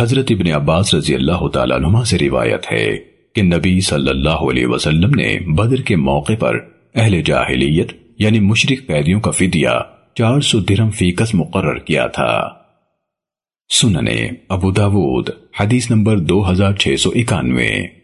حضرت ابن عباس رضی اللہ تعالیٰ عنہ سے روایت ہے کہ نبی صلی اللہ علیہ وسلم نے بدر کے موقع پر اہل جاہلیت یعنی مشرق قیدیوں کا فدیہ چار سو درم فیکس مقرر کیا تھا۔ سننے ابو داود، حدیث نمبر دو ہزار چھ سو اکانوے۔